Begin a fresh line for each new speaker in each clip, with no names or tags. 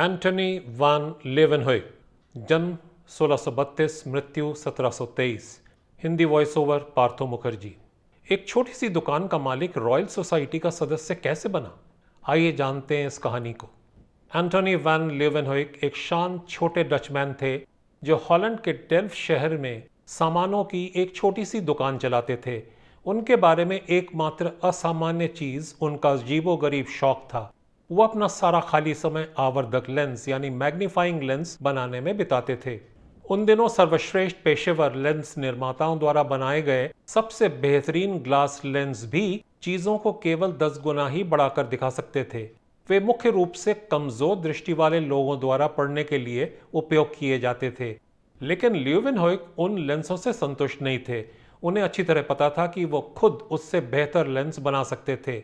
Antony वान लेवनहोइक जन्म 1632 मृत्यु 1723 Hindi voice over Partho Mukherjee एक छोटी सी दुकान का मालिक रॉयल सोसाइटी का सदस्य कैसे बना? आइए जानते हैं इस कहानी को। एंटोनी वैन लेवनहोइक एक शांत छोटे डचमैन थे, जो हॉलैंड के डेल्फ शहर में सामानों की एक छोटी सी दुकान चलाते थे। उनके बारे में एकमात्र असामान्य चीज़, उनका जीवो गरीब शौक था। वो अपना सारा खाली समय आवर्धक लेंस यानी मैग्नीफाइंग लेंस बनाने में बिताते थे। उन दिनों सर्वश्रेष्ठ पेशेवर लेंस निर्माताओं द्वारा बनाए गए सबसे बेहतरीन ग्लास लेंस भी चीज़ों को केवल दस गुना ही बढ़ाकर दिखा सकते थे। वे मुख्य रूप से कमज़ोर दृष्टि वाले लोगों द्वारा पढ़ने के लिए उपयोग किए जाते थे। लेकिन ल्यूविन उन लेंसों से संतुष्ट नहीं थे। उन्हें अच्छी तरह पता था कि वो खुद उससे बेहतर लेंस बना सकते थे।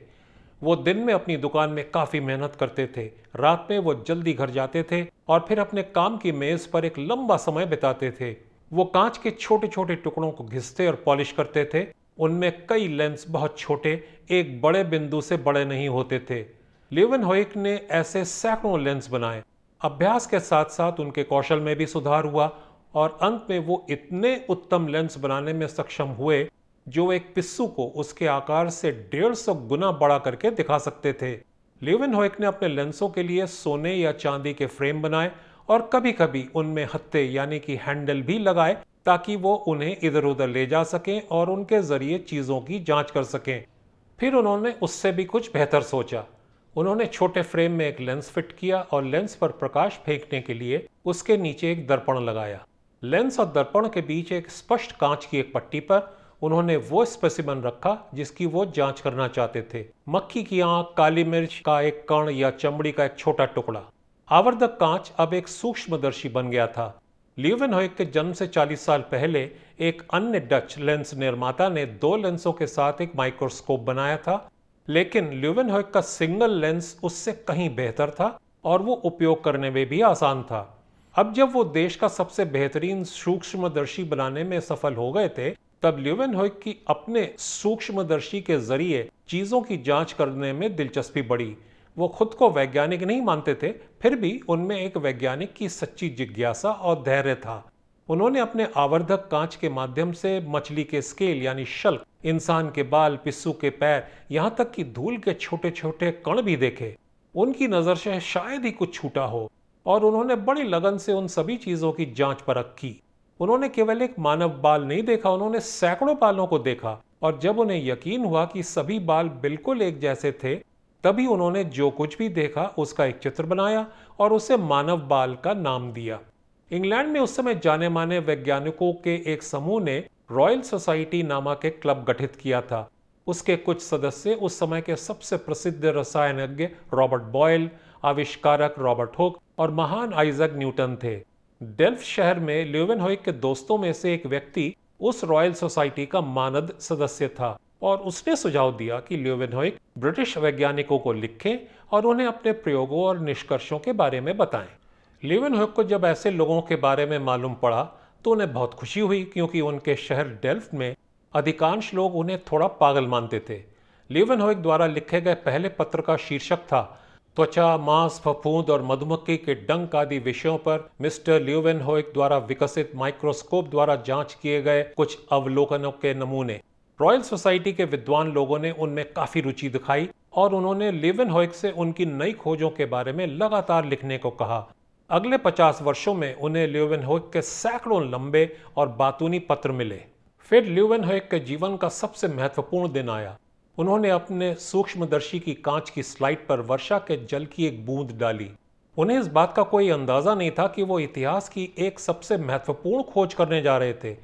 वो दिन में अपनी दुकान में काफ़ी मेहनत करते थे। रात में वो जल्दी घर जाते थे और फिर अपने काम की मेज़ पर एक लंबा समय बिताते थे। वो कांच के छोटे छोटे टुकड़ों को घिसते और पॉलिश करते थे। उनमें कई लेंस बहुत छोटे, एक बड़े बिंदु से बड़े नहीं होते थे। लिवन होइक ने ऐसे सैकड़ों लेंस बनाए। अभ्यास के साथ साथ उनके कौशल में भी सुधार हुआ और अंत में वो इतने उत्तम लेंस बनाने में सक्षम हुए जो एक पिस्सू को उसके आकार से डेढ़ सौ गुना बड़ा करके दिखा सकते थे। लिविन होइक ने अपने लेंसों के लिए सोने या चांदी के फ्रेम बनाए और कभी कभी उनमें हत्ते यानी कि हैंडल भी लगाए ताकि वो उन्हें इधर उधर ले जा सकें और उनके ज़रिए चीज़ों की जाँच कर सकें। फिर उन्होंने उससे भी कुछ बेहतर सोचा। उन्होंने छोटे फ्रेम में एक लेंस फिट किया और लेंस पर प्रकाश फेंकने के लिए उसके नीचे एक दर्पण लगाया। लेंस और दर्पण के बीच एक स्पष्ट कांच की एक पट्टी पर उन्होंने वो स्पेसिमन रखा जिसकी वो जाँच करना चाहते थे। मक्खी की आँख, काली मिर्च का एक कण या चमड़ी का एक छोटा टुकड़ा। आवर्धक कांच अब एक सूक्ष्मदर्शी बन गया था। लियोवेन के जन्म से 40 साल पहले एक अन्य डच लेंस निर्माता ने दो लेंसों के साथ एक माइक्रोस्कोप बनाया था, लेकिन ल्यूवेन का सिंगल लेंस उससे कहीं बेहतर था और वो उपयोग करने में भी आसान था। अब जब वो देश का सबसे बेहतरीन सूक्ष्मदर्शी बनाने में सफल हो गए थे तब ल्यूवेन की अपने सूक्ष्मदर्शी के ज़रिए चीज़ों की जाँच करने में दिलचस्पी बढ़ी। वो खुद को वैज्ञानिक नहीं मानते थे, फिर भी उनमें एक वैज्ञानिक की सच्ची जिज्ञासा और धैर्य था। उन्होंने अपने आवर्धक कांच के माध्यम से मछली के स्केल यानी शल्क, इंसान के बाल, पिस्सू के पैर, यहाँ तक कि धूल के छोटे छोटे कण भी देखे। उनकी नज़र से शायद ही कुछ छूटा हो, और उन्होंने बड़ी लगन से उन सभी चीज़ों की जाँच परख की। उन्होंने केवल एक मानव बाल नहीं देखा, उन्होंने सैकड़ों बालों को देखा। और जब उन्हें यकीन हुआ कि सभी बाल बिल्कुल एक जैसे थे, तभी उन्होंने जो कुछ भी देखा, उसका एक चित्र बनाया और उसे मानव बाल का नाम दिया। इंग्लैंड में उस समय जाने माने वैज्ञानिकों के एक समूह ने रॉयल सोसाइटी नामक एक क्लब गठित किया था। उसके कुछ सदस्य उस समय के सबसे प्रसिद्ध रसायनज्ञ रॉबर्ट बॉयल, आविष्कारक रॉबर्ट हुक और महान आइजक न्यूटन थे। डेल्फ शहर में ल्यूवेनहोइक के दोस्तों में से एक व्यक्ति उस रॉयल सोसाइटी का मानद सदस्य था और उसने सुझाव दिया कि ल्यूवेनहोइक ब्रिटिश वैज्ञानिकों को लिखें और उन्हें अपने प्रयोगों और निष्कर्षों के बारे में बताएँ। ल्यूवेनहोइक को जब ऐसे लोगों के बारे में मालूम पड़ा तो उन्हें बहुत खुशी हुई क्योंकि उनके शहर डेल्फ में अधिकांश लोग उन्हें थोड़ा पागल मानते थे। ल्यूवेनहोइक द्वारा लिखे गए पहले पत्र का शीर्षक था त्वचा, मांस, फफूंद और मधुमक्खी के डंक आदि विषयों पर मिस्टर ल्यूवेन द्वारा विकसित माइक्रोस्कोप द्वारा जाँच किए गए कुछ अवलोकनों के नमूने। रॉयल सोसाइटी के विद्वान लोगों ने उनमें काफ़ी रुचि दिखाई और उन्होंने लिवन से उनकी नई खोजों के बारे में लगातार लिखने को कहा। अगले 50 वर्षों में उन्हें ल्यूवेन के सैकड़ों लंबे और बातूनी पत्र मिले। फिर ल्यूवेन के जीवन का सबसे महत्वपूर्ण दिन आया। उन्होंने अपने सूक्ष्मदर्शी की कांच की स्लाइड पर वर्षा के जल की एक बूंद डाली। उन्हें इस बात का कोई अंदाज़ा नहीं था कि वो इतिहास की एक सबसे महत्वपूर्ण खोज करने जा रहे थे।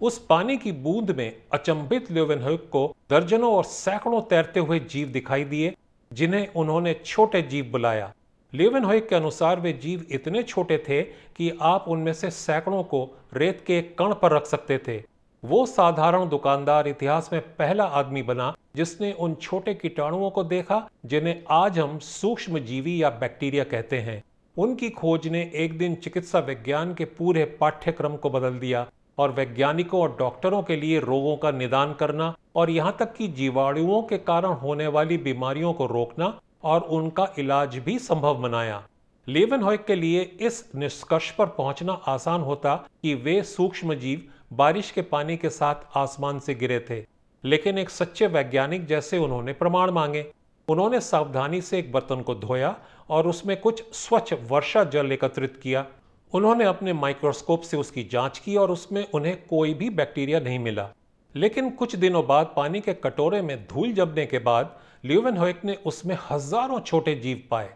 उस पानी की बूंद में अचंभित ल्योवेनहुक को दर्जनों और सैकड़ों तैरते हुए जीव दिखाई दिए, जिन्हें उन्होंने छोटे जीव बुलाया। लेवेनहोइक के अनुसार वे जीव इतने छोटे थे कि आप उनमें से सैकड़ों को रेत के कण पर रख सकते थे। वो साधारण दुकानदार इतिहास में पहला आदमी बना जिसने उन छोटे कीटाणुओं को देखा, जिन्हें आज हम सूक्ष्म जीवी या बैक्टीरिया कहते हैं। उनकी खोज ने एक दिन चिकित्सा विज्ञान के पूरे पाठ्यक्रम को बदल दिया और वैज्ञानिकों और डॉक्टरों के लिए रोगों का निदान करना और यहाँ तक कि जीवाणुओं के कारण होने वाली बीमारियों को रोकना और उनका इलाज भी संभव बनाया। लेवन के लिए इस निष्कर्ष पर पहुँचना आसान होता कि वे सूक्ष्म जीव बारिश के पानी के साथ आसमान से गिरे थे। लेकिन एक सच्चे वैज्ञानिक जैसे उन्होंने प्रमाण मांगे। उन्होंने सावधानी से एक बर्तन को धोया और उसमें कुछ स्वच्छ वर्षा जल एकत्रित किया। उन्होंने अपने माइक्रोस्कोप से उसकी जाँच की और उसमें उन्हें कोई भी बैक्टीरिया नहीं मिला। लेकिन कुछ दिनों बाद पानी के कटोरे में धूल जमने के बाद ल्यूवन ने उसमें हज़ारों छोटे जीव पाए।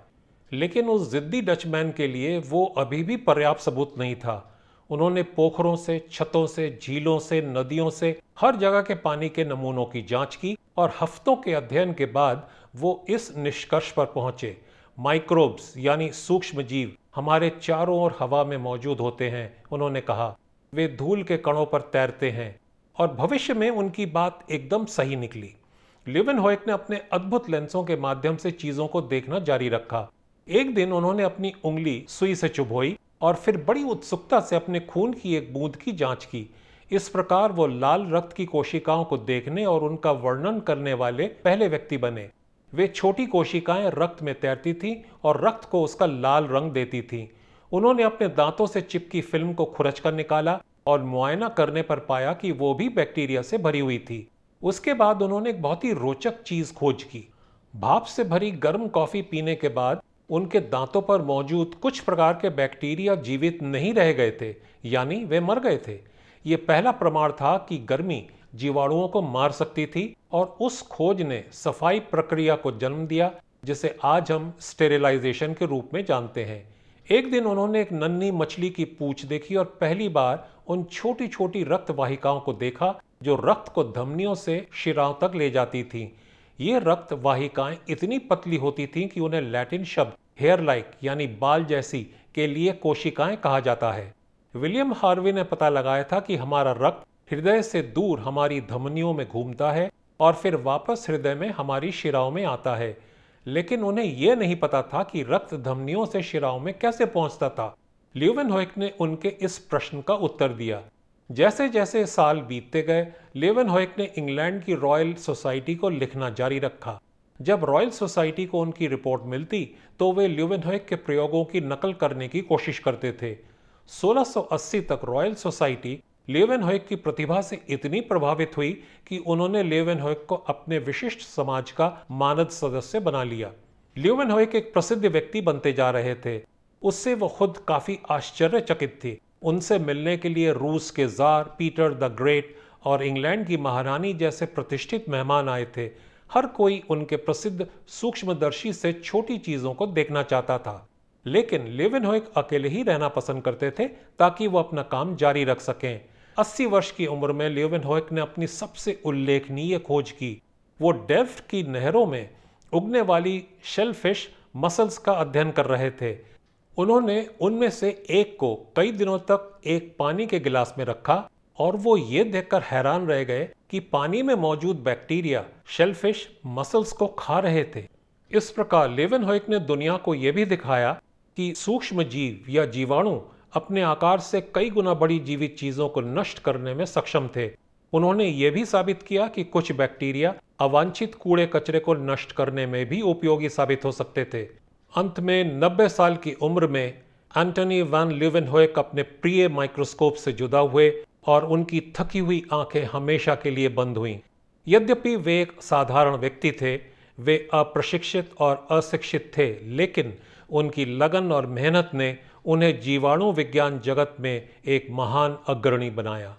लेकिन उस जिद्दी डचमैन के लिए वो अभी भी पर्याप्त सबूत नहीं था। उन्होंने पोखरों से, छतों से, झीलों से, नदियों से, हर जगह के पानी के नमूनों की जाँच की और हफ्तों के अध्ययन के बाद वो इस निष्कर्ष पर पहुँचे। माइक्रोब्स, यानी सूक्ष्म जीव, हमारे चारों ओर हवा में मौजूद होते हैं, उन्होंने कहा। वे धूल के कणों पर तैरते हैं और भविष्य में उनकी बात एकदम सही निकली। लिवन होइक ने अपने अद्भुत लेंसों के माध्यम से चीज़ों को देखना जारी रखा। एक दिन उन्होंने अपनी उंगली सुई से चुभोई और फिर बड़ी उत्सुकता से अपने खून की एक बूंद की जाँच की। इस प्रकार वो लाल रक्त की कोशिकाओं को देखने और उनका वर्णन करने वाले पहले व्यक्ति बने। वे छोटी कोशिकाएँ रक्त में तैरती थीं और रक्त को उसका लाल रंग देती थीं। उन्होंने अपने दांतों से चिपकी फ़िल्म को खुरच कर निकाला और मुआयना करने पर पाया कि वो भी बैक्टीरिया से भरी हुई थी। उसके बाद उन्होंने एक बहुत ही रोचक चीज़ खोज की। भाप से भरी गर्म कॉफ़ी पीने के बाद उनके दांतों पर मौजूद कुछ प्रकार के बैक्टीरिया जीवित नहीं रह गए थे, यानी वे मर गए थे। ये पहला प्रमाण था कि गर्मी जीवाणुओं को मार सकती थी और उस खोज ने सफ़ाई प्रक्रिया को जन्म दिया, जिसे आज हम स्टेरिलाइजेशन के रूप में जानते हैं। एक दिन उन्होंने एक नन्ही मछली की पूछ देखी और पहली बार उन छोटी छोटी रक्त वाहिकाओं को देखा, जो रक्त को धमनियों से शिराओं तक ले जाती थीं। ये रक्त वाहिकाएँ इतनी पतली होती थीं कि उन्हें लैटिन शब्द हेयर लाइक यानी बाल जैसी, के लिए कोशिकाएँ कहा जाता है। विलियम हार्वे ने पता लगाया था कि हमारा रक्त हृदय से दूर हमारी धमनियों में घूमता है और फिर वापस हृदय में हमारी शिराओं में आता है। लेकिन उन्हें यह नहीं पता था कि रक्त धमनियों से शिराओं में कैसे पहुँचता था। लियोवेनहोइक ने उनके इस प्रश्न का उत्तर दिया। जैसे जैसे साल बीतते गए लेवनहोइक ने इंग्लैंड की रॉयल सोसाइटी को लिखना जारी रखा। जब रॉयल सोसाइटी को उनकी रिपोर्ट मिलती तो वे ल्यूवेनहोइक के प्रयोगों की नकल करने की कोशिश करते थे। 1680 तक रॉयल सोसाइटी लेवन लेवेनहोइक की प्रतिभा से इतनी प्रभावित हुई कि उन्होंने लेवन लेवेनहोइक को अपने विशिष्ट समाज का मानद सदस्य बना लिया। ल्यूवेनहोइक एक प्रसिद्ध व्यक्ति बनते जा रहे थे। उससे वो खुद काफ़ी आश्चर्यचकित थी। उनसे मिलने के लिए रूस के जार पीटर द ग्रेट और इंग्लैंड की महारानी जैसे प्रतिष्ठित मेहमान आए थे। हर कोई उनके प्रसिद्ध सूक्ष्मदर्शी से छोटी चीज़ों को देखना चाहता था। लेकिन लेविनहोइक अकेले ही रहना पसंद करते थे ताकि वो अपना काम जारी रख सकें। 80 वर्ष की उम्र में लेविनहोइक ने अपनी सबसे उल्लेखनीय खोज की। वो डेफ्ट की नहरों में उगने वाली शेलफिश मसल्स का अध्ययन कर रहे थे। उन्होंने उनमें से एक को कई दिनों तक एक पानी के गिलास में रखा और वो ये देखकर हैरान रह गए कि पानी में मौजूद बैक्टीरिया शेलफिश मसल्स को खा रहे थे। इस प्रकार लेवन ने दुनिया को यह भी दिखाया कि सूक्ष्म जीव या जीवाणु अपने आकार से कई गुना बड़ी जीवित चीज़ों को नष्ट करने में सक्षम थे। उन्होंने ये भी साबित किया कि कुछ बैक्टीरिया अवांछित कूड़े कचरे को नष्ट करने में भी उपयोगी साबित हो सकते थे। अंत में 90 साल की उम्र में एंटनी वैन लिवेनहोइक अपने प्रिय माइक्रोस्कोप से जुदा हुए और उनकी थकी हुई आँखें हमेशा के लिए बंद हुईं। यद्यपि वे एक साधारण व्यक्ति थे, वे अप्रशिक्षित और अशिक्षित थे, लेकिन उनकी लगन और मेहनत ने उन्हें जीवाणु विज्ञान जगत में एक महान अग्रणी बनाया।